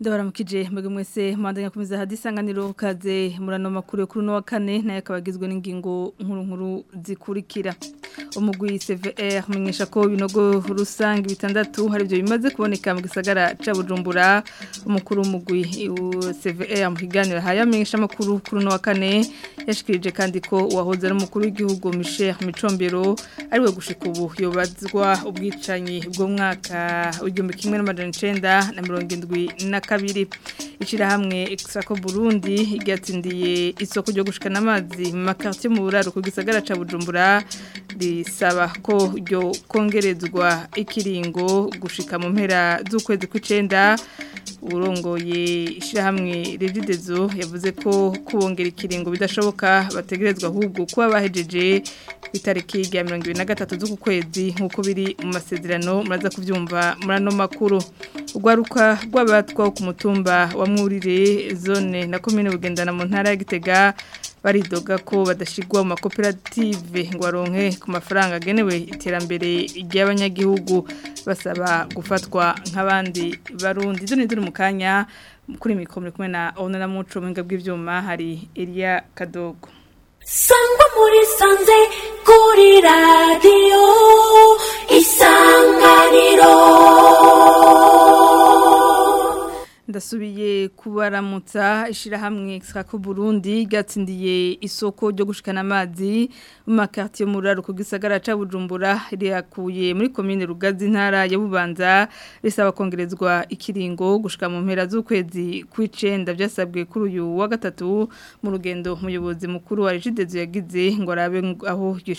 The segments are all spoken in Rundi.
baramukije mwebwe mwese mwandanya kumeza hadisanganiro kaze murano makuru yo kuri no wa kane naye akabagizwe n'ingingo nkuru nkuru zikurikira umuguyi CVR menyesha ko binogo rusange bitandatu hari byo bimaze kuboneka mu gisagara cya Bujumbura umukuru umuguyi CVR mu kiganiro haya menyesha makuru kuri no wa kane yashikirije kandi ko wahoze ari umukuru w'igihugu Michel Micombero ari we gushika ubu yobazwa ubwicanyi bwo mwaka w'igihumbi kimwe n'amajana 9 na mirongo 72 ishirahamwe Extraco Burundi ryatsindiye isoko ryo gushikana amazi mu makartie mu buraro ku gisagara cya Bujumbura risaba ko ryo kongerezwa ikiringo gushika mu mpera z'ukwezi kw'icenda urongoye ishyirahamwe regidezo yavuze ko kubongera ikiringo bidashoboka bategerezwa ahubwo kuba bahejeje itariki ya mirongo ibiri na gatatu z'uku kwezi nk'uko biri mu masezerano muraza kubyumva muri ano makuru urwaruka rw'abatwa ku mutumba wa mwurire zone na komine bugendana mu ntara ya gitega baridoga ko badashyirwa mu makoperative ngo aronke ku mafaranga agenewe iterambere ry'abanyagihugu basaba gufatwa nk'abandi barundi izo ni mu kanya kuri mikoro kumwe na ona na muco mu bw'ibyuma hari iriya kadogo sangwa muri sanze kuri Radio kubaramutsa ishyirahamwe ku Burundi gatsindiye isoko ryo gushikana amazi mu makarti yo muraro ku gisagara bujumbura riyakuye muri komine rugazi intara ya bubanza risaba kongerezwa ikiringo gushika mu mpera z'ukwezi kw'icenda byasabwe kuri uyu wa gatatu mu rugendo umuyobozi mukuru wa regidezo yagize ngo arabe aho iryo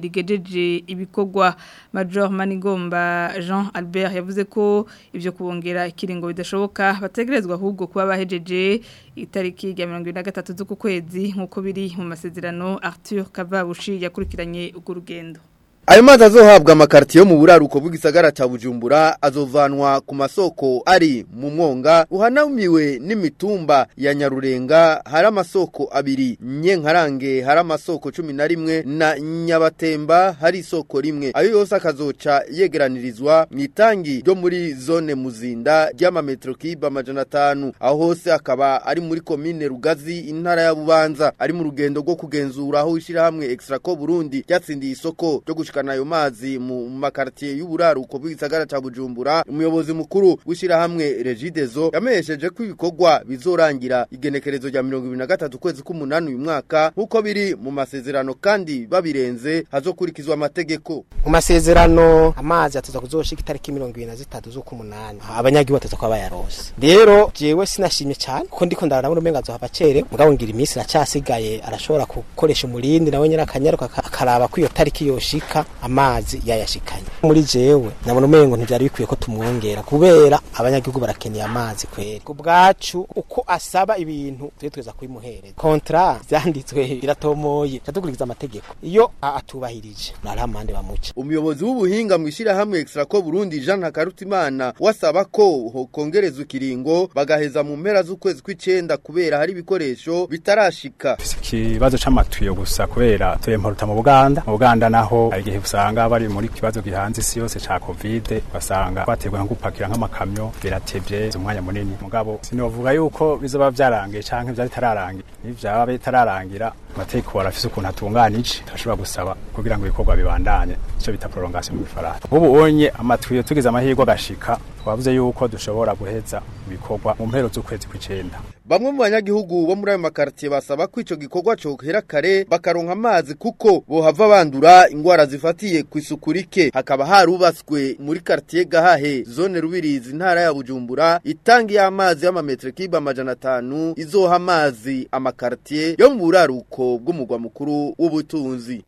rigejeje ibikorwa major manigomba jean albert yavuze ko ibyo kubongera ikiringo bidashoboka bategerezwa ahubwo ahubwo kuba bahejeje itariki ya mirongo ine na gatatu z'uku kwezi nk'uko biri mu masezerano Arthur Kavabushi yakurikiranye urwo rugendo ayo mazi azohabwa amakaritiyo mu buraruko bw'igisagara cya bujumbura azovanwa ku masoko ari mu mwonga uhanamiwe n'imitumba ya nyarurenga hari amasoko abiri nyenkarange hari amasoko cumi na rimwe na nyabatemba hari isoko rimwe ayo yose akazoca yegeranirizwa mu itangi ryo muri zone muzinda ry'amametero kiba amajana atanu aho hose akaba ari muri komine rugazi intara ya bubanza ari mu rugendo rwo kugenzura aho ishyirahamwe extraco burundi ryatsindiye isoko ryo gushikana ayo mazi mu makartie y'uburaruko bw'isagara ca Bujumbura umuyobozi mukuru w'ishirahamwe Regidezo yamesheje ko ibikorwa bizorangira igenekerezo rya 2023 kwezi k'umunani uyu mwaka nkuko biri mu masezerano kandi babirenze hazokurikizwa amategeko mu masezerano amazi ataza kuzoshika itariki 2023 zo kumunani abanyagi bataza kwa bayarose rero jewe sinashimye cyane kuko ndiko ndarabona umenga zo habacere mugabo ngira iminsi racyasigaye arashobora gukoresha umurindi nawe nyirakanyarwa akaraba kwiyo tariki yoshika mwaka amazi yayashikanye muri jewe ndabona umengo ntibyari bikwiye ko tumwongera kubera abanyagihugu barakeneye amazi kwera ku bwacu uko asaba ibintu tujye tweza kubimuhereza kontra byanditswe biratomoye cyatugurikiza amategeko iyo atubahirije narahamande bamuca umuyobozi w'ubuhinga mu ishyirahamwe extra ko Burundi Jean Hakarutimana wasaba ko hokongereza ikiringo bagaheza mu mpera z'ukwezi kw’icyenda kubera hari ibikoresho bitarashika ikibazo c'amatuyo gusa kubera tuye mu Buganda mu Buganda naho gihe usanga bari muri kibazo gihanze isi yose ca covid basanga bategura gupakira nk'amakamyo biratevye umwanya munini mugabo sinovuga yuko bizoba vyarangiye canke vyari tararangiye babe tararangira amategeko warafise ukuntu atunganije turashobora gusaba kugira ngo ibikorwa bibandanye ico bita prolongation mu Faransa ubu onye amatwiyo tugize amahirwe agashika twavuze yuko dushobora guheza ibikorwa mu mpero z'ukwezi kw'icenda bamwe mu banyagihugu bo muri ayo makaritsiye basaba ko icyo gikorwa cyohera kare bakaronka amazi kuko bohava bandura indwara zifatiye ku isuku rike hakaba harubatswe muri karitsiye gahahe zone rubirizi intara ya bujumbura itanga y'amazi y'amametero kiba amajana atanu izoha amazi amakaritiye yo mu buraruko bw'umugwa mukuru w'ubutunzi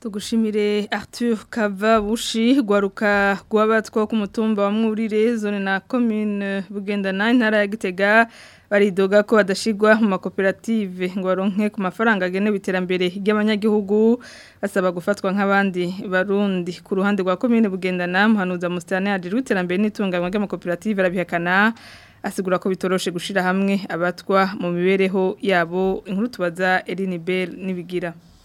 tugushimire Arthur Kavabushi gwaruka rwabatwa ku mutumba wa Mwurire zone na commune Bugendana intara ya Gitega baridoga ko badashigwa mu makoperative ngo baronke ku mafaranga agenewe iterambere ry'abanyagihugu basaba gufatwa nk'abandi barundi ku ruhande rwa commune Bugendana muhanuza Mustane ajirwe iterambere n'itunganywa ry'amakoperative arabihakana asigura ko bitoroshe gushira hamwe abatwa mu mibereho yabo inkuru tubaza Eline Bell nibigira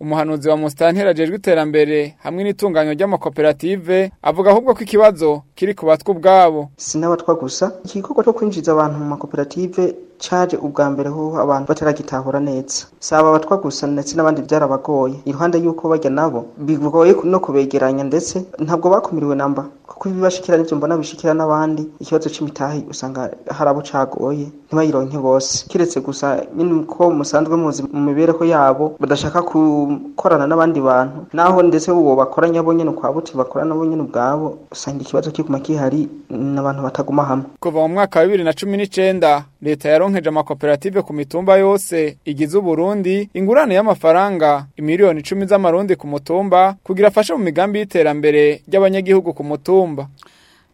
umuhanuzi wa musitantera ajejwe iterambere hamwe n'itunganywa ry'amakoperative avuga ahubwo ko ikibazo kiri ku batwa ubwabo si n'abatwa gusa iki gikorwa cyo kwinjiza abantu mu makoperative cyaje ubwa mbere ho abantu bataragitahura neza si aba batwa gusa ndetse n'abandi byarabagoye iruhande y'uko bajya nabo bigoye no kubegeranya ndetse ntabwo bakumiriwe namba kuko ibibashikira n'ibyo mbona bishikira n'abandi ikibazo cy’imitahi usanga hari abo cagoye ntibayironke bose keretse gusa nyine ko musanzwe muzi mu mibereho yabo badashaka gukorana n'abandi bantu naho ndetse uwo bakoranye abo nyine ukwa buti bakorana abo nyine ubwabo usanga ikibazo kiguma kihari n'abantu bataguma hamwe kuva mu mwaka wa bibiri na cumi n'icenda leta yaronke yaronkeje amakoperative ku mitumba yose igize Uburundi ingurane y'amafaranga imiliyoni icumi z'amarundi ku mutumba kugira afashe mu migambi y'iterambere ry'abanyagihugu ku mutumba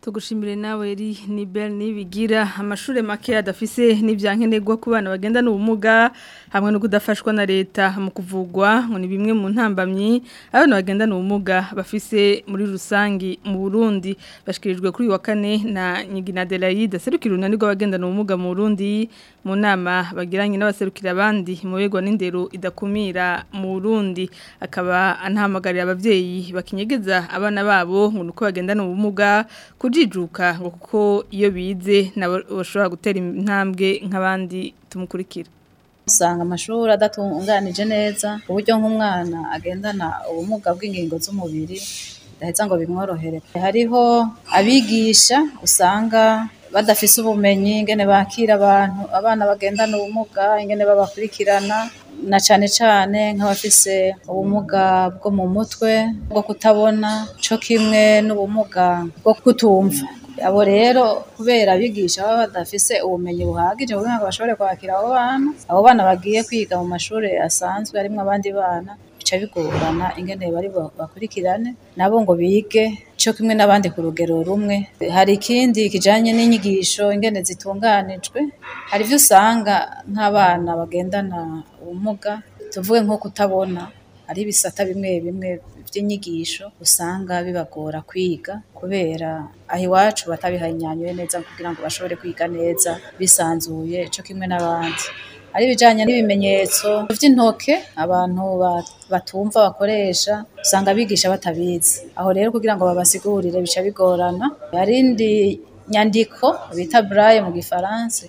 tugushimire nawe eri ni bel nibigira amashuri make adafise n'ibyankenerwa ku bana bagenda n'ubumuga hamwe no kudafashwa na leta mu kuvugwa ngo ni bimwe mu ntambamyi abana bagenda n'ubumuga bafise muri rusangi mu Burundi bashikirijwe kuri wa kane na Nyigina Adelaide serukira unani rw'abagenda n'ubumuga mu Burundi mu nama bagiranye n'abaserukira abandi mu begwa n'indero idakumira mu Burundi akaba anahamagarira ababyeyi bakinyegeza abana babo ngo nuko bagenda n'ubumuga kujijuka kuko iyo bize bashobora gutera intambwe nk'abandi tumukurikira usanga amashuri adatunganije neza ku nk'umwana agendana ubumuga bw'ingingo z'umubiri bidahita ngo bimworohere hariho abigisha usanga badafise ubumenyi ingene bakira abantu abana bagendana ubumuga ingene babakurikirana na cyane cyane nk'abafise ubumuga bwo mu mutwe bwo kutabona cyo kimwe n'ubumuga bwo kutumva abo rero kubera abigisha baba badafise ubumenyi buhagije kugira ngo bashobore kwakira abo bana abo bana bagiye kwiga mu mashuri asanzwe harimwo abandi bana bica bigorana ingene bari bakurikirane nabo ngo bige cyo kimwe n'abandi ku rugero rumwe hari ikindi kijanye n'inyigisho ingene zitunganijwe hari ibyo usanga nk'abana bagendana ubumuga tuvuge nko kutabona ari ibisata bimwe bimwe by'inyigisho usanga bibagora kwiga kubera aho iwacu batabihanyanyuye neza kugira ngo bashobore kwiga neza bisanzuye cyo kimwe n'abandi ari ibijyanye n'ibimenyetso by'intoke abantu batumva bakoresha usanga abigisha batabizi aho rero kugira ngo babasigurire bica bigorana hari indi nyandiko bita buraye mu gifaransa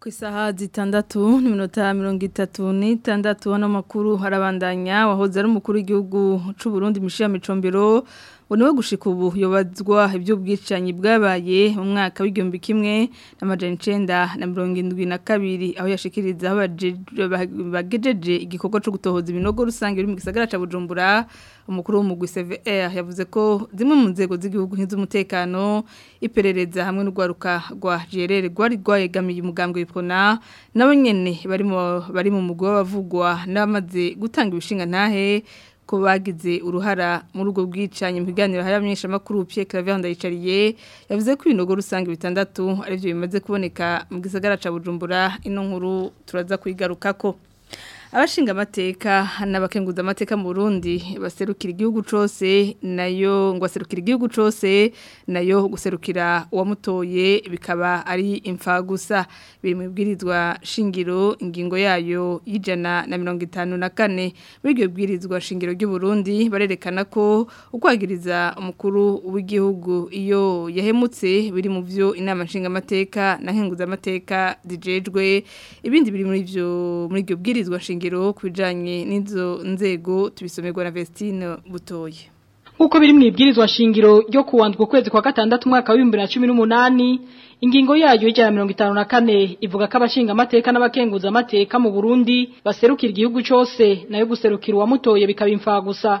ku zitandatu n'iminota mirongo itatu n'itandatu hano makuru harabandanya wahoze ari umukuru w'igihugu cy'u Burundi Mishira Micombero ngo niwe gushika ubu yobazwa iby'ubwicanyi bwabaye mu mwaka w'igihumbi kimwe n'amajana icenda na mirongo indwi na kabiri aho yashikiriza bagejeje igikorwa cyo gutohoza ibinogo rusange biri mu gisagara ca Bujumbura umukuru w'umugwi CVR yavuze ko zimwe mu nzego z'igihugu nk'iz'umutekano iperereza hamwe n'urwaruka rwa GRR rwari rwayegamiye umugambwe w'ipona nabo nyene bari mu bari mu mugwi w'abavugwa n'amaze gutanga ibishinga ntahe ko uruhara muri ubwo bwicanyi mu biganiro hari abamenyeshamakuru Pierre Claver Ndayicariye yavuze ko ibinogo rusange bitandatu aribyo bimaze kuboneka mu gisagara ca Bujumbura ino nkuru turaza kuyigaruka ko abashinga amateka n'abakenguza amateka mu Burundi baserukira igihugu cyose nayo ngo aserukira igihugu cyose nayo guserukira uwamutoye bikaba ari imfagusa biri mu bwirizwa shingiro ingingo yayo y'ijana na mirongo itanu na kane muri iryo bwirizwa shingiro ry'u Burundi barerekana ko ukwagiriza umukuru w'igihugu iyo yahemutse biri mu byo inama nshinga amateka na kenguza amateka zijejwe ibindi biri muri ibyo muri iryo bwirizwa shingiro irengero ku n'izo nzego tubisomego na Vestine butoye nk'uko biri mu ibwirizwa shingiro ryo kuwandwa ukwezi kwa gatandatu umwaka w'ibihumbi na cumi n'umunani ingingo yayo y'ijana mirongo itanu na kane ivuga ko abashinga amateka n'abakenguza amateka mu burundi baserukira igihugu cyose nayo guserukira uwamutoye bikaba gusa,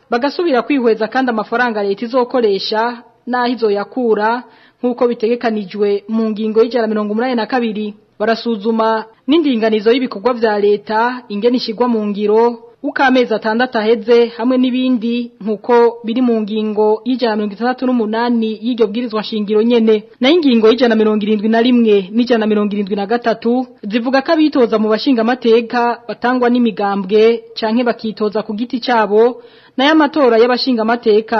bagasubira kwihweza kandi amafaranga leta izokoresha n'aho izo yakura nk'uko bitegekanijwe mu ngingo y'ijana mirongo umunani na kabiri barasuzuma n'indinganizo y'ibikorwa bya leta ingena ishyirwa mu ngiro uko amezi atandatu aheze hamwe n'ibindi nk'uko biri mu ngingo y'ijana mirongo itandatu n'umunani y'iryo wa shingiro nyene na’ ingingo y'ijana mirongo irindwi na rimwe n'ijana mirongo irindwi na gatatu zivuga ko abitoza mu bashingamateka batangwa n'imigambwe canke bakitoza ku giti cabo nayo amatora y'abashingamateka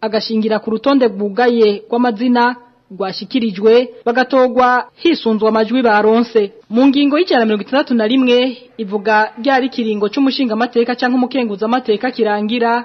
agashingira ku rutonde bwugaye rw'amazina rwashyikirijwe bagatogwa hisunzwe amajwi baronse mu ngingo y'ijana mirongo itandatu na rimwe ivuga rya rikiringo cy'umushingamateka cyangwa umukenguzamateka kirangira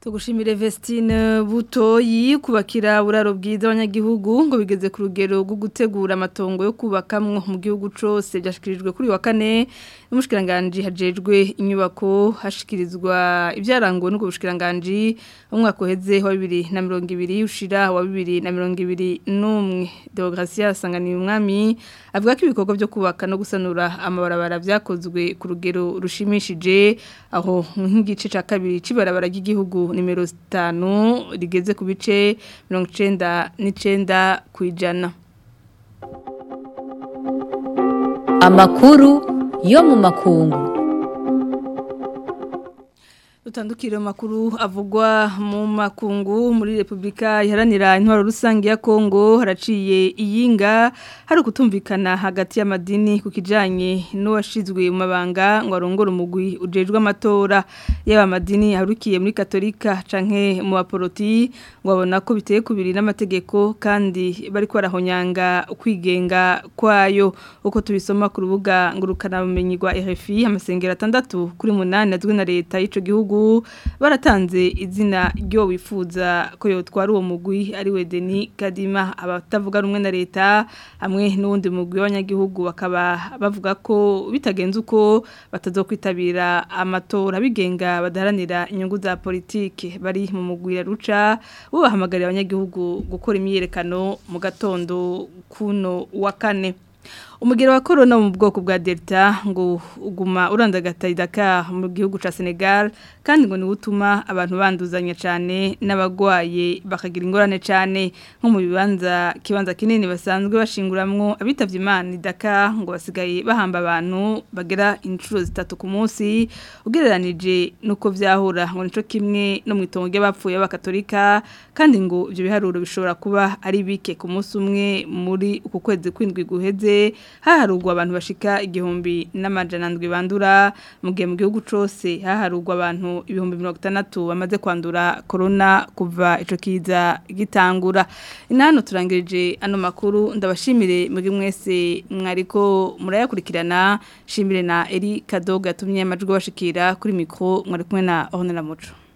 tugushimire Vestine eh, butoyi kubakira buraro bwiza abanyagihugu ngo bigeze ku rugero rwo gutegura amatongo yo kubakamwo mu gihugu cyose byashyikirijwe kuri wa kane n'umushikiranganji hajejwe inyubako hashikirizwa ibyaranguwe n'ubwo bushikiranganji umwaka uheze wa bibiri na mirongo ibiri ushira wa bibiri na mirongo ibiri n'umwe demokarasi yasanganiye umwami avuga ko ibikorwa byo kubaka no gusanura amabarabara byakozwe ku rugero rushimishije aho nk'igice cya kabiri cy'ibarabara ry'igihugu nimero zitanu rigeze ku bice mirongo icyenda n'icyenda ku ijana amakuru yo mu makungu dutandukire makuru avugwa mu makungu muri Republika iharanira intwaro rusange ya Kongo haraciye iyinga hari kutumvikana hagati y'amadini ku kijanye n'uwashizwe mu mabanga ngo arongore umugwi ujejwe amatora y'aba madini harukiye muri Katolika canke mu baporoti ngo abona ko biteye kubiri n'amategeko kandi bari kwarahonyanga kwigenga kwayo uko tubisoma ku rubuga ngurukana bumenyi rwa RFI amasengero atandatu kuri 8 azwi na leta y'ico gihugu w'igihugu baratanze izina ryo wifuza ko yotwara uwo mugwi we Deni Kadima abatavuga rumwe na leta hamwe n’undi mugwi w'abanyagihugu bakaba bavuga ko bitagenze uko kwitabira amatora bigenga badaranira inyungu za politiki bari mu mugwi ya ruca bo abanyagihugu gukora imyiyerekano mu gatondo kuno wa kane umugero wa korona mu bwoko bwa delta ngo uguma idaka mu gihugu cya senegal kandi ngo niwo utuma abantu banduzanya cyane n’abagwaye bakagira ingorane cyane nko mu bibanza kibanza kinini basanzwe bashinguramwo abitabye imana idaka ngo basigaye bahamba abantu bagera inshuro zitatu ku munsi ugereranije nuko byahura ngo nicyo kimwe no mu itongo ry'abapfuye b'abakatolika kandi ngo ibyo biharuro bishobora kuba ari bike ku munsi umwe muri uku kwezi kw'indwi guheze haharugwa abantu bashika igihumbi n’amajanandwi ndwi bandura mu gihe mu gihugu cose haharugwa abantu ibihumbi 600 bamaze kwandura corona kuva ico kiza gitangura inano turangirije ano makuru ndabashimire mugi mwese mwariko murayakurikirana shimire na Eri Kadoga yatumye amajwi bashikira kuri mikro mwari kumwe na Honora Muco